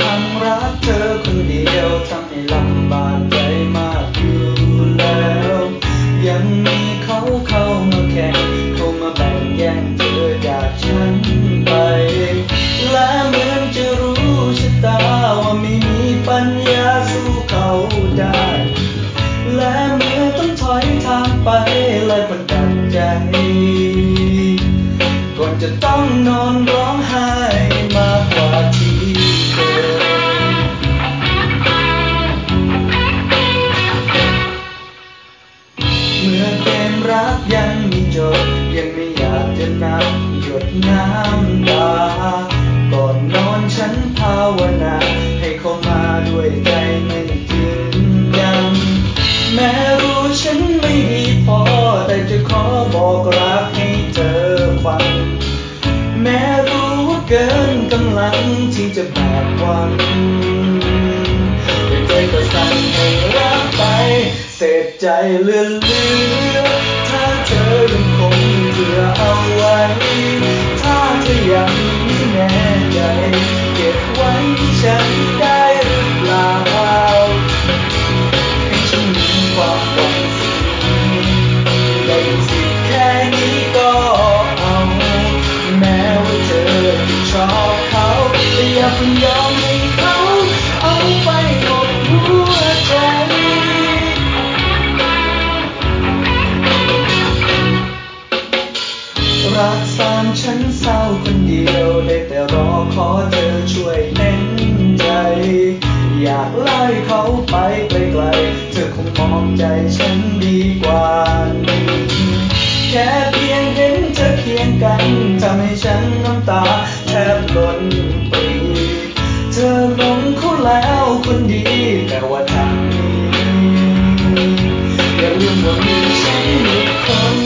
ทั้งรักเธอคนเดียวทำให้ลำบากใจมากอยู่แล้ว ยังมีเขาเข้ามาแข่งเข้ามาแบ่งแย่งเธอจากฉันไป และเหมือนจะรู้ชะตาว่าไม่มีปัญญาสู้เขาได้ และเมื่อต้องถอยทางไปเลยมันดันใจก่อนจะต้องนอนร้องไห้ จะแบบวันแต่ใจก็สั่งให้รักไปเศษใจเลื่อนเลือ เดียวได้แต่รอขอเธอช่วยเห็นใจ อยากไล่เขาไปไกลๆเธอคงมองใจฉันดีกว่านี้แค่เพียงเห็นเธอเคียงกันทำให้ฉันน้ำตาแทบล้นปรีเธอหลงเขาแล้วคนดีแต่ว่าทางนี้อย่าลืมว่ามีฉันอีกคน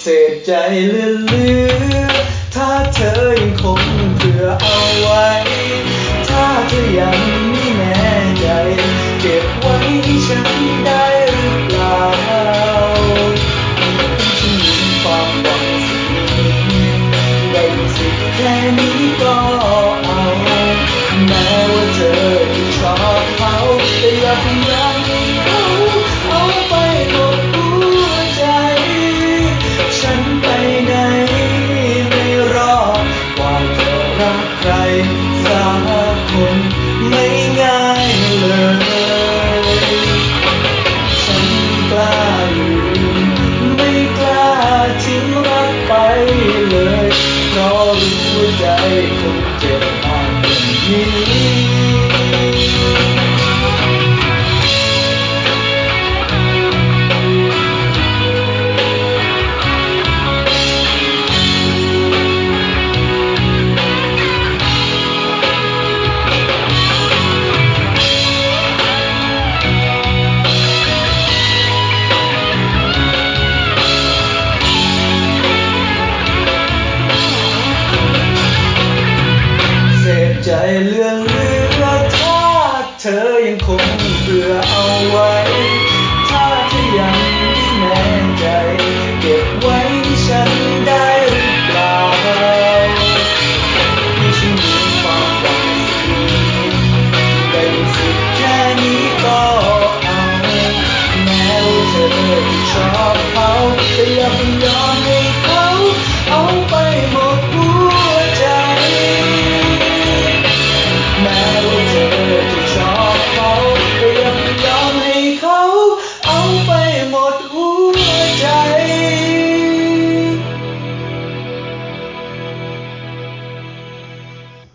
เศษใจเลื่อเเรื่องเหลือถ้าเธอยังคงเบื่อเอาไว้